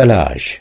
تلاش